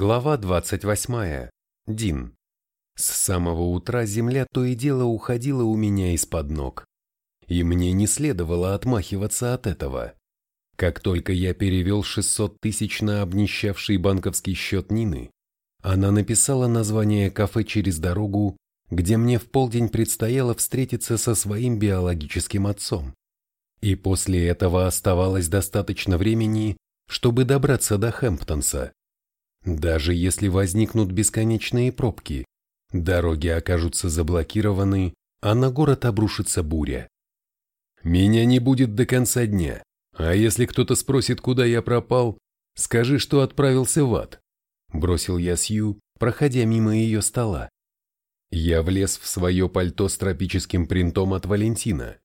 Глава 28. Дин. С самого утра земля то и дело уходила у меня из-под ног. И мне не следовало отмахиваться от этого. Как только я перевел 600 тысяч на обнищавший банковский счет Нины, она написала название кафе через дорогу, где мне в полдень предстояло встретиться со своим биологическим отцом. И после этого оставалось достаточно времени, чтобы добраться до Хэмптонса. Даже если возникнут бесконечные пробки, дороги окажутся заблокированы, а на город обрушится буря. Меня не будет до конца дня, а если кто-то спросит, куда я пропал, скажи, что отправился в ад. Бросил я Сью, проходя мимо ее стола. Я влез в свое пальто с тропическим принтом от Валентина.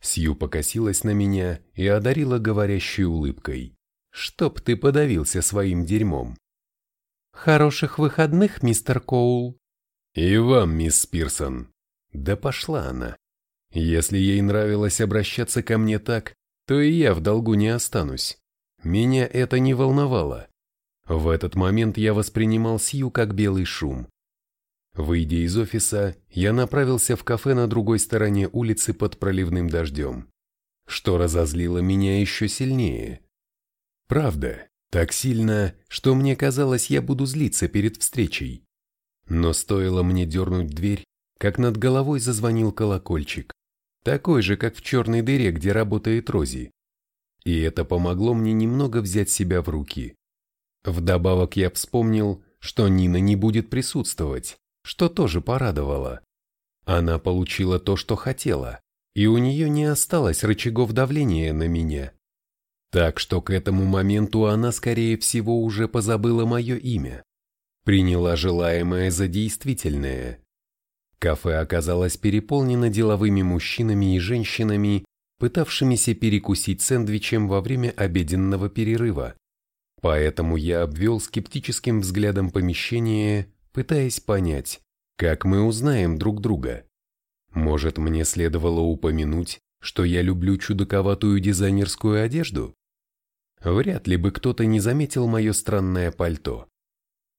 Сью покосилась на меня и одарила говорящей улыбкой. «Чтоб ты подавился своим дерьмом!» Хороших выходных, мистер Коул. И вам, мисс Пирсон. Да пошла она. Если ей нравилось обращаться ко мне так, то и я в долгу не останусь. Меня это не волновало. В этот момент я воспринимал Сью как белый шум. Выйдя из офиса, я направился в кафе на другой стороне улицы под проливным дождем, что разозлило меня еще сильнее. Правда, так сильно, что мне казалось, я буду злиться перед встречей. Но стоило мне дернуть дверь, как над головой зазвонил колокольчик, такой же, как в черной дыре, где работает Рози. И это помогло мне немного взять себя в руки. Вдобавок я вспомнил, что Нина не будет присутствовать, что тоже порадовало. Она получила то, что хотела, и у нее не осталось рычагов давления на меня. Так что к этому моменту она, скорее всего, уже позабыла мое имя. Приняла желаемое за действительное. Кафе оказалось переполнено деловыми мужчинами и женщинами, пытавшимися перекусить сэндвичем во время обеденного перерыва. Поэтому я обвел скептическим взглядом помещение, пытаясь понять, как мы узнаем друг друга. Может, мне следовало упомянуть, что я люблю чудаковатую дизайнерскую одежду? Вряд ли бы кто-то не заметил мое странное пальто.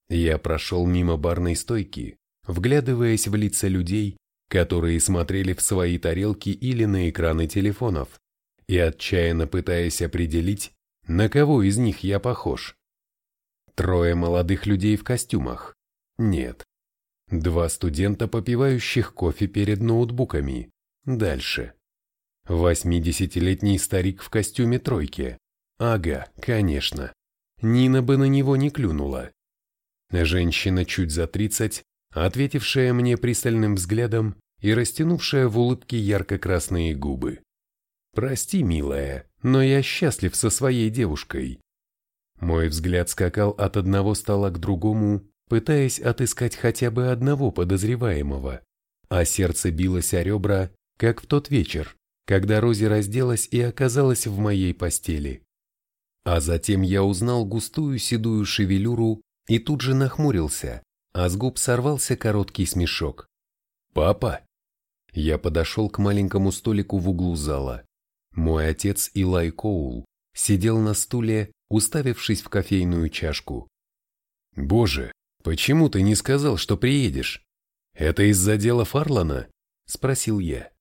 Я прошел мимо барной стойки, вглядываясь в лица людей, которые смотрели в свои тарелки или на экраны телефонов, и отчаянно пытаясь определить, на кого из них я похож. Трое молодых людей в костюмах. Нет. Два студента, попивающих кофе перед ноутбуками. Дальше. Восьмидесятилетний старик в костюме тройки. Ага, конечно. Нина бы на него не клюнула. Женщина чуть за тридцать, ответившая мне пристальным взглядом и растянувшая в улыбке ярко-красные губы. «Прости, милая, но я счастлив со своей девушкой». Мой взгляд скакал от одного стола к другому, пытаясь отыскать хотя бы одного подозреваемого, а сердце билось о ребра, как в тот вечер, когда Рози разделась и оказалась в моей постели. А затем я узнал густую седую шевелюру и тут же нахмурился, а с губ сорвался короткий смешок. «Папа?» Я подошел к маленькому столику в углу зала. Мой отец Илай Коул сидел на стуле, уставившись в кофейную чашку. «Боже, почему ты не сказал, что приедешь? Это из-за дела Фарлана?» – спросил я.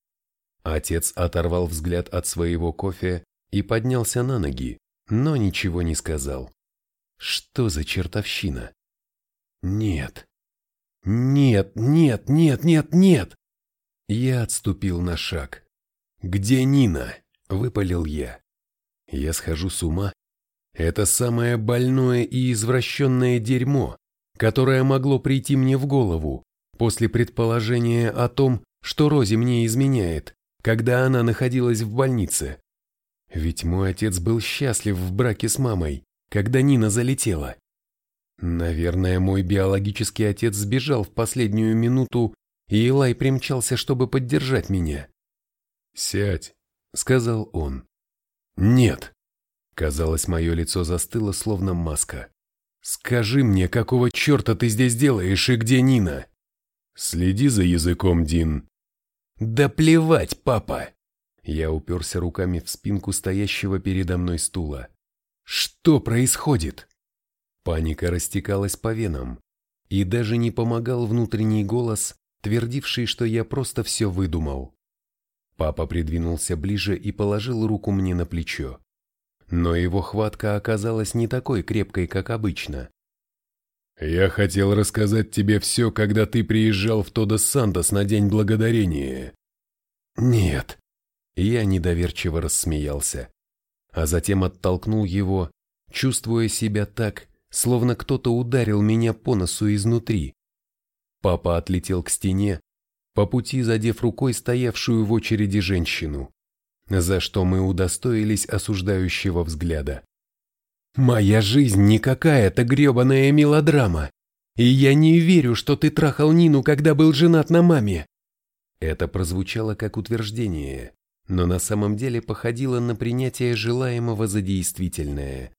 Отец оторвал взгляд от своего кофе и поднялся на ноги, но ничего не сказал. Что за чертовщина? Нет. Нет, нет, нет, нет, нет. Я отступил на шаг. Где Нина? Выпалил я. Я схожу с ума. Это самое больное и извращенное дерьмо, которое могло прийти мне в голову после предположения о том, что Рози мне изменяет, когда она находилась в больнице. Ведь мой отец был счастлив в браке с мамой, когда Нина залетела. Наверное, мой биологический отец сбежал в последнюю минуту, и Илай примчался, чтобы поддержать меня. «Сядь», — сказал он. «Нет». Казалось, мое лицо застыло, словно маска. «Скажи мне, какого черта ты здесь делаешь и где Нина?» «Следи за языком, Дин». «Да плевать, папа!» Я уперся руками в спинку стоящего передо мной стула. «Что происходит?» Паника растекалась по венам, и даже не помогал внутренний голос, твердивший, что я просто все выдумал. Папа придвинулся ближе и положил руку мне на плечо. Но его хватка оказалась не такой крепкой, как обычно. «Я хотел рассказать тебе все, когда ты приезжал в Тодос Сантос на День Благодарения». «Нет». Я недоверчиво рассмеялся, а затем оттолкнул его, чувствуя себя так, словно кто-то ударил меня по носу изнутри. Папа отлетел к стене, по пути задев рукой стоявшую в очереди женщину, за что мы удостоились осуждающего взгляда. «Моя жизнь не какая-то гребаная мелодрама, и я не верю, что ты трахал Нину, когда был женат на маме!» Это прозвучало как утверждение, но на самом деле походило на принятие желаемого за действительное.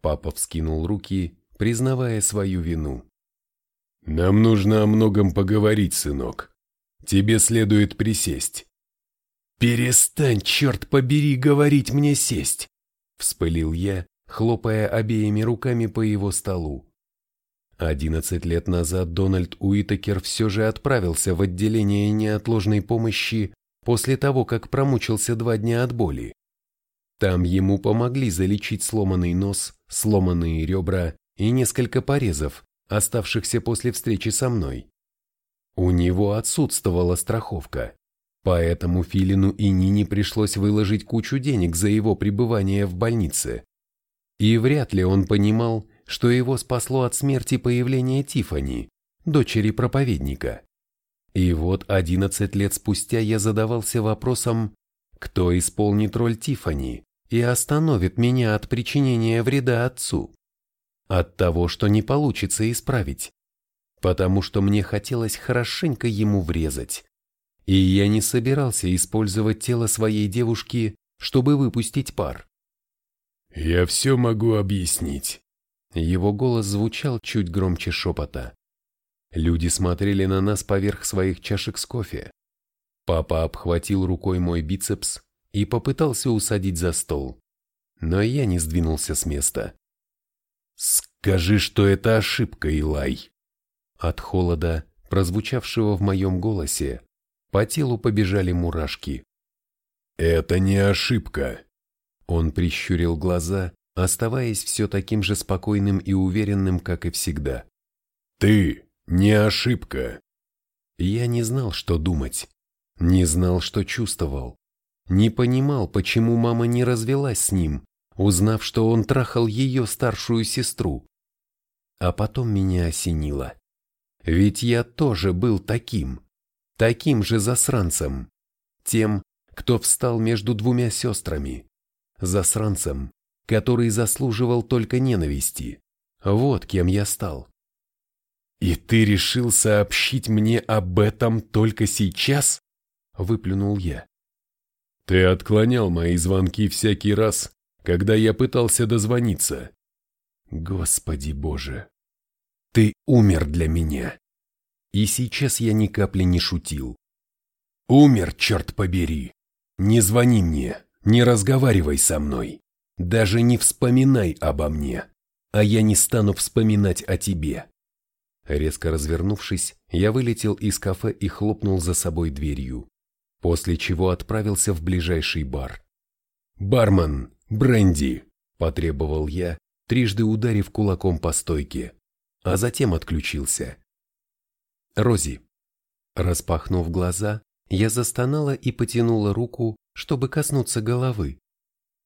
Папа вскинул руки, признавая свою вину. «Нам нужно о многом поговорить, сынок. Тебе следует присесть». «Перестань, черт побери, говорить мне сесть!» — вспылил я, хлопая обеими руками по его столу. Одиннадцать лет назад Дональд Уитакер все же отправился в отделение неотложной помощи после того, как промучился два дня от боли. Там ему помогли залечить сломанный нос, сломанные ребра и несколько порезов, оставшихся после встречи со мной. У него отсутствовала страховка, поэтому Филину и Нине пришлось выложить кучу денег за его пребывание в больнице. И вряд ли он понимал, что его спасло от смерти появление Тифани, дочери проповедника. И вот 11 лет спустя я задавался вопросом, кто исполнит роль Тифани, и остановит меня от причинения вреда отцу. От того, что не получится исправить. Потому что мне хотелось хорошенько ему врезать. И я не собирался использовать тело своей девушки, чтобы выпустить пар. «Я все могу объяснить». Его голос звучал чуть громче шепота. Люди смотрели на нас поверх своих чашек с кофе. Папа обхватил рукой мой бицепс, и попытался усадить за стол. Но я не сдвинулся с места. «Скажи, что это ошибка, Илай!» От холода, прозвучавшего в моем голосе, по телу побежали мурашки. «Это не ошибка!» Он прищурил глаза, оставаясь все таким же спокойным и уверенным, как и всегда. «Ты не ошибка!» Я не знал, что думать, не знал, что чувствовал. Не понимал, почему мама не развелась с ним, узнав, что он трахал ее старшую сестру. А потом меня осенило. Ведь я тоже был таким, таким же засранцем, тем, кто встал между двумя сестрами, засранцем, который заслуживал только ненависти. Вот кем я стал. «И ты решил сообщить мне об этом только сейчас?» – выплюнул я. Ты отклонял мои звонки всякий раз, когда я пытался дозвониться. Господи Боже, ты умер для меня. И сейчас я ни капли не шутил. Умер, черт побери. Не звони мне, не разговаривай со мной. Даже не вспоминай обо мне, а я не стану вспоминать о тебе. Резко развернувшись, я вылетел из кафе и хлопнул за собой дверью после чего отправился в ближайший бар. «Бармен, бренди!» – потребовал я, трижды ударив кулаком по стойке, а затем отключился. Рози. Распахнув глаза, я застонала и потянула руку, чтобы коснуться головы.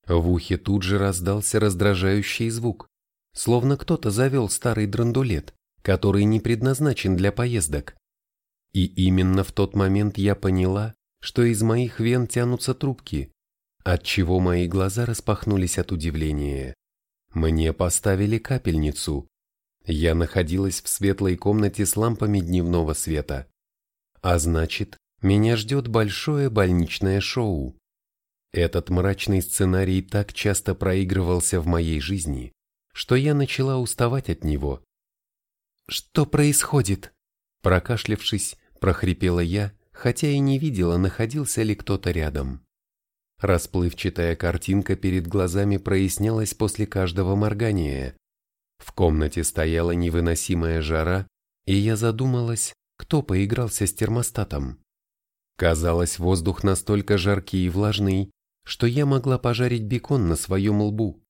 В ухе тут же раздался раздражающий звук, словно кто-то завел старый драндулет, который не предназначен для поездок. И именно в тот момент я поняла, что из моих вен тянутся трубки, отчего мои глаза распахнулись от удивления. Мне поставили капельницу. Я находилась в светлой комнате с лампами дневного света. А значит, меня ждет большое больничное шоу. Этот мрачный сценарий так часто проигрывался в моей жизни, что я начала уставать от него. «Что происходит?» Прокашлявшись, прохрипела я, хотя и не видела, находился ли кто-то рядом. Расплывчатая картинка перед глазами прояснялась после каждого моргания. В комнате стояла невыносимая жара, и я задумалась, кто поигрался с термостатом. Казалось, воздух настолько жаркий и влажный, что я могла пожарить бекон на своем лбу.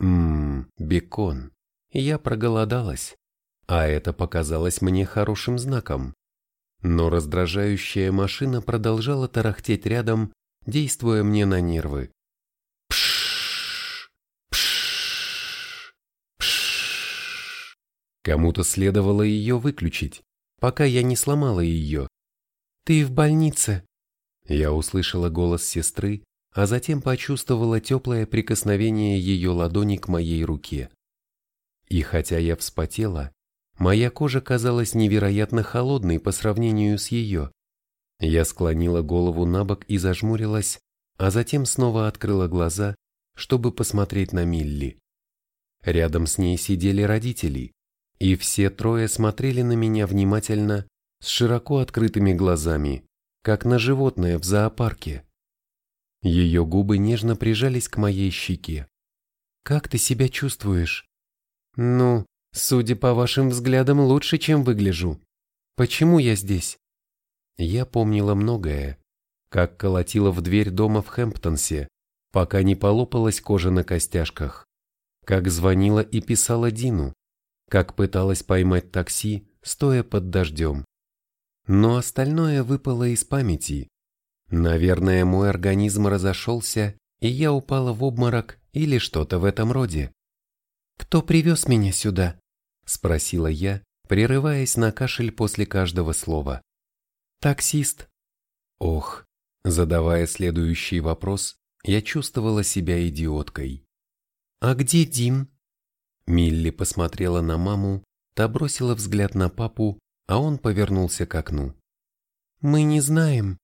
Ммм, бекон. Я проголодалась, а это показалось мне хорошим знаком. Но раздражающая машина продолжала тарахтеть рядом, действуя мне на нервы. Кому-то следовало ее выключить, пока я не сломала ее. «Ты в больнице!» Я услышала голос сестры, а затем почувствовала теплое прикосновение ее ладони к моей руке. И хотя я вспотела, моя кожа казалась невероятно холодной по сравнению с ее. Я склонила голову на бок и зажмурилась, а затем снова открыла глаза, чтобы посмотреть на Милли. Рядом с ней сидели родители, и все трое смотрели на меня внимательно, с широко открытыми глазами, как на животное в зоопарке. Ее губы нежно прижались к моей щеке. «Как ты себя чувствуешь?» «Ну, судя по вашим взглядам, лучше, чем выгляжу. Почему я здесь?» Я помнила многое, как колотила в дверь дома в Хэмптонсе, пока не полопалась кожа на костяшках, как звонила и писала Дину, как пыталась поймать такси, стоя под дождем. Но остальное выпало из памяти. Наверное, мой организм разошелся, и я упала в обморок или что-то в этом роде. «Кто привез меня сюда?» – спросила я, прерываясь на кашель после каждого слова. «Таксист». Ох, задавая следующий вопрос, я чувствовала себя идиоткой. «А где Дин?» Милли посмотрела на маму, та бросила взгляд на папу, а он повернулся к окну. «Мы не знаем».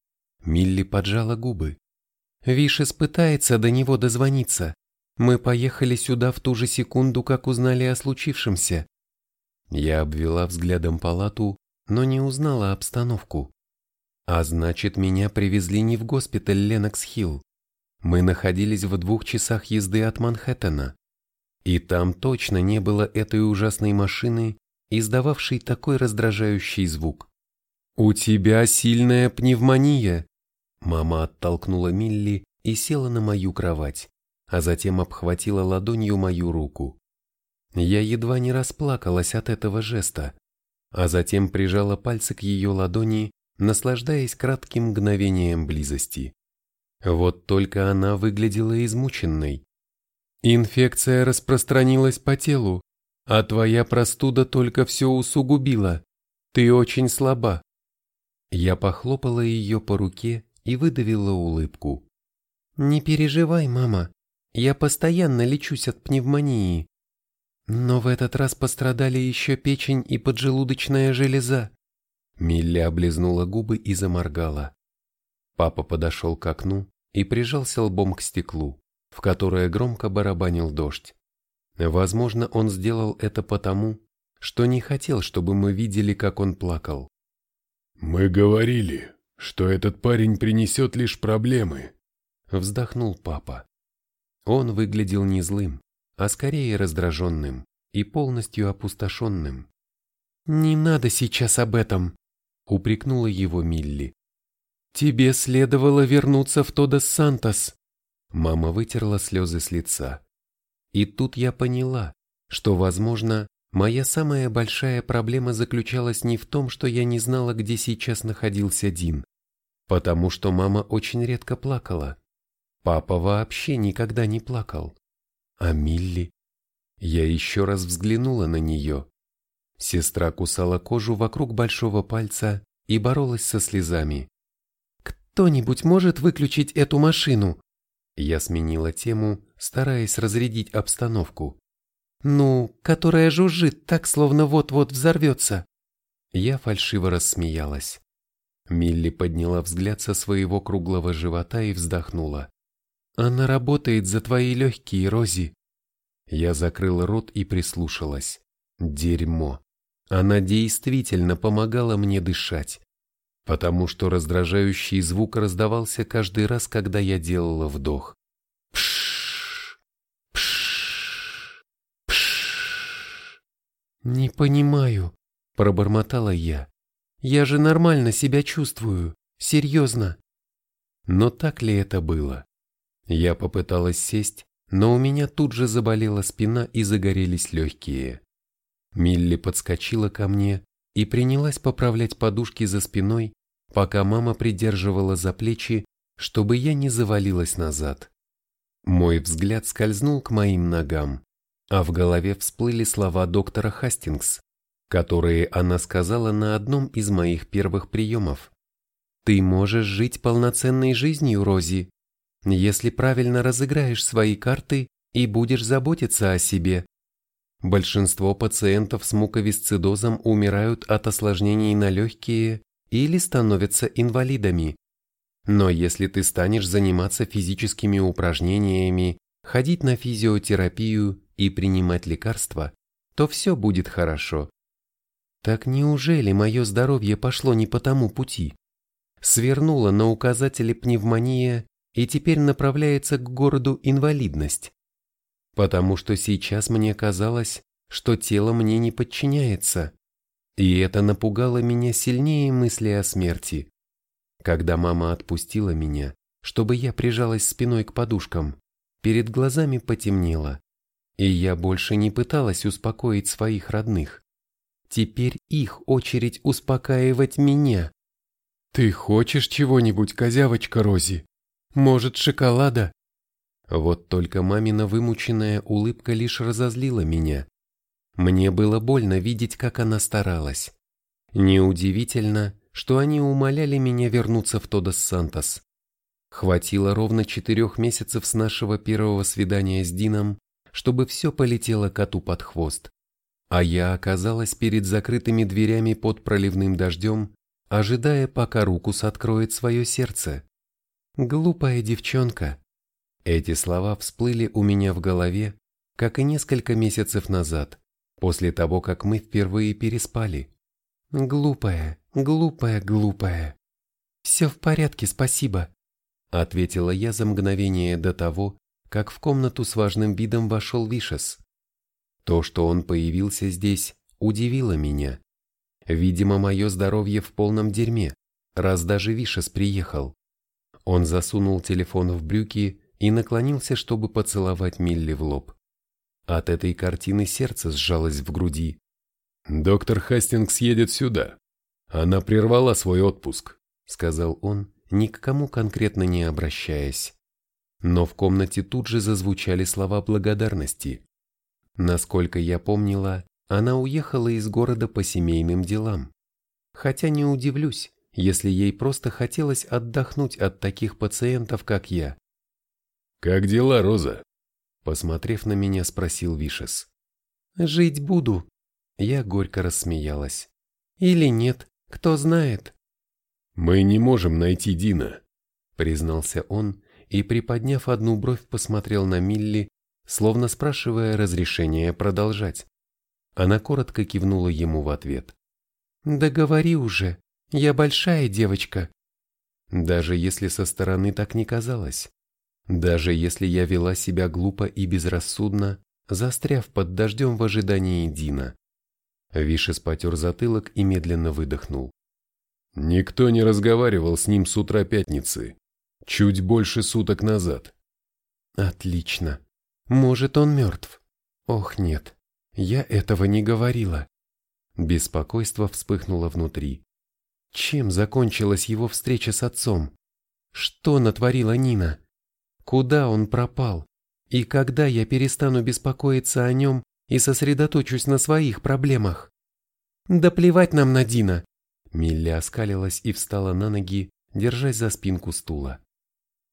Милли поджала губы. Вишес пытается до него дозвониться. Мы поехали сюда в ту же секунду, как узнали о случившемся. Я обвела взглядом палату, но не узнала обстановку. А значит, меня привезли не в госпиталь Ленокс-Хилл. Мы находились в двух часах езды от Манхэттена. И там точно не было этой ужасной машины, издававшей такой раздражающий звук. «У тебя сильная пневмония!» Мама оттолкнула Милли и села на мою кровать а затем обхватила ладонью мою руку. Я едва не расплакалась от этого жеста, а затем прижала пальцы к ее ладони, наслаждаясь кратким мгновением близости. Вот только она выглядела измученной. «Инфекция распространилась по телу, а твоя простуда только все усугубила. Ты очень слаба». Я похлопала ее по руке и выдавила улыбку. «Не переживай, мама, я постоянно лечусь от пневмонии. Но в этот раз пострадали еще печень и поджелудочная железа. Милли облизнула губы и заморгала. Папа подошел к окну и прижался лбом к стеклу, в которое громко барабанил дождь. Возможно, он сделал это потому, что не хотел, чтобы мы видели, как он плакал. «Мы говорили, что этот парень принесет лишь проблемы», — вздохнул папа. Он выглядел не злым, а скорее раздраженным и полностью опустошенным. «Не надо сейчас об этом», — упрекнула его Милли. «Тебе следовало вернуться в Тодос Сантос». Мама вытерла слезы с лица. И тут я поняла, что, возможно, моя самая большая проблема заключалась не в том, что я не знала, где сейчас находился Дин, потому что мама очень редко плакала. Папа вообще никогда не плакал. А Милли? Я еще раз взглянула на нее. Сестра кусала кожу вокруг большого пальца и боролась со слезами. «Кто-нибудь может выключить эту машину?» Я сменила тему, стараясь разрядить обстановку. «Ну, которая жужжит так, словно вот-вот взорвется». Я фальшиво рассмеялась. Милли подняла взгляд со своего круглого живота и вздохнула. Она работает за твои легкие, Рози. Я закрыла рот и прислушалась. Дерьмо. Она действительно помогала мне дышать, потому что раздражающий звук раздавался каждый раз, когда я делала вдох. Пшш, пшш, пшш. «Не понимаю», – пробормотала я. «Я же нормально себя чувствую, серьезно». Но так ли это было? Я попыталась сесть, но у меня тут же заболела спина и загорелись легкие. Милли подскочила ко мне и принялась поправлять подушки за спиной, пока мама придерживала за плечи, чтобы я не завалилась назад. Мой взгляд скользнул к моим ногам, а в голове всплыли слова доктора Хастингс, которые она сказала на одном из моих первых приемов. «Ты можешь жить полноценной жизнью, Рози, если правильно разыграешь свои карты и будешь заботиться о себе. Большинство пациентов с муковисцидозом умирают от осложнений на легкие или становятся инвалидами. Но если ты станешь заниматься физическими упражнениями, ходить на физиотерапию и принимать лекарства, то все будет хорошо. Так неужели мое здоровье пошло не по тому пути? Свернуло на указателе пневмония и теперь направляется к городу инвалидность. Потому что сейчас мне казалось, что тело мне не подчиняется, и это напугало меня сильнее мысли о смерти. Когда мама отпустила меня, чтобы я прижалась спиной к подушкам, перед глазами потемнело, и я больше не пыталась успокоить своих родных. Теперь их очередь успокаивать меня. «Ты хочешь чего-нибудь, козявочка Рози?» Может, шоколада? Вот только мамина вымученная улыбка лишь разозлила меня. Мне было больно видеть, как она старалась. Неудивительно, что они умоляли меня вернуться в Тодос Сантос. Хватило ровно четырех месяцев с нашего первого свидания с Дином, чтобы все полетело коту под хвост. А я оказалась перед закрытыми дверями под проливным дождем, ожидая, пока Рукус откроет свое сердце. Глупая девчонка. Эти слова всплыли у меня в голове, как и несколько месяцев назад, после того, как мы впервые переспали. Глупая, глупая, глупая. Все в порядке, спасибо, ответила я за мгновение до того, как в комнату с важным видом вошел Вишес. То, что он появился здесь, удивило меня. Видимо, мое здоровье в полном дерьме, раз даже Вишес приехал. Он засунул телефон в брюки и наклонился, чтобы поцеловать Милли в лоб. От этой картины сердце сжалось в груди. «Доктор Хастингс едет сюда. Она прервала свой отпуск», — сказал он, ни к кому конкретно не обращаясь. Но в комнате тут же зазвучали слова благодарности. Насколько я помнила, она уехала из города по семейным делам. Хотя не удивлюсь, если ей просто хотелось отдохнуть от таких пациентов, как я. «Как дела, Роза?» Посмотрев на меня, спросил Вишес. «Жить буду». Я горько рассмеялась. «Или нет, кто знает». «Мы не можем найти Дина», признался он и, приподняв одну бровь, посмотрел на Милли, словно спрашивая разрешения продолжать. Она коротко кивнула ему в ответ. «Да говори уже», я большая девочка. Даже если со стороны так не казалось. Даже если я вела себя глупо и безрассудно, застряв под дождем в ожидании Дина. Вишес потер затылок и медленно выдохнул. Никто не разговаривал с ним с утра пятницы. Чуть больше суток назад. Отлично. Может, он мертв? Ох, нет. Я этого не говорила. Беспокойство вспыхнуло внутри. Чем закончилась его встреча с отцом? Что натворила Нина? Куда он пропал? И когда я перестану беспокоиться о нем и сосредоточусь на своих проблемах? Да плевать нам на Дина! Милли оскалилась и встала на ноги, держась за спинку стула.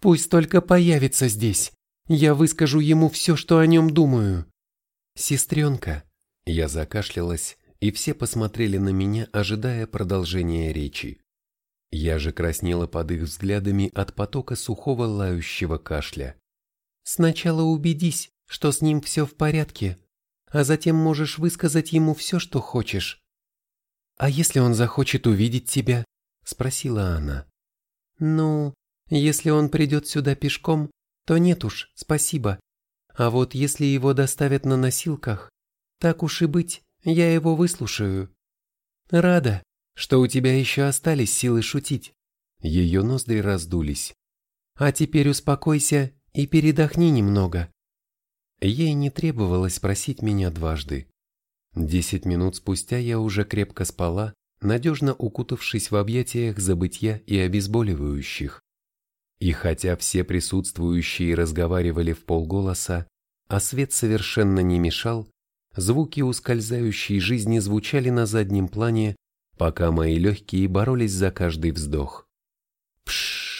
Пусть только появится здесь. Я выскажу ему все, что о нем думаю. Сестренка. Я закашлялась, и все посмотрели на меня, ожидая продолжения речи. Я же краснела под их взглядами от потока сухого лающего кашля. «Сначала убедись, что с ним все в порядке, а затем можешь высказать ему все, что хочешь». «А если он захочет увидеть тебя?» – спросила она. «Ну, если он придет сюда пешком, то нет уж, спасибо. А вот если его доставят на носилках, так уж и быть, я его выслушаю. Рада, что у тебя еще остались силы шутить. Ее ноздри раздулись. А теперь успокойся и передохни немного. Ей не требовалось просить меня дважды. Десять минут спустя я уже крепко спала, надежно укутавшись в объятиях забытья и обезболивающих. И хотя все присутствующие разговаривали в полголоса, а свет совершенно не мешал, звуки ускользающей жизни звучали на заднем плане, пока мои легкие боролись за каждый вздох. Пшш!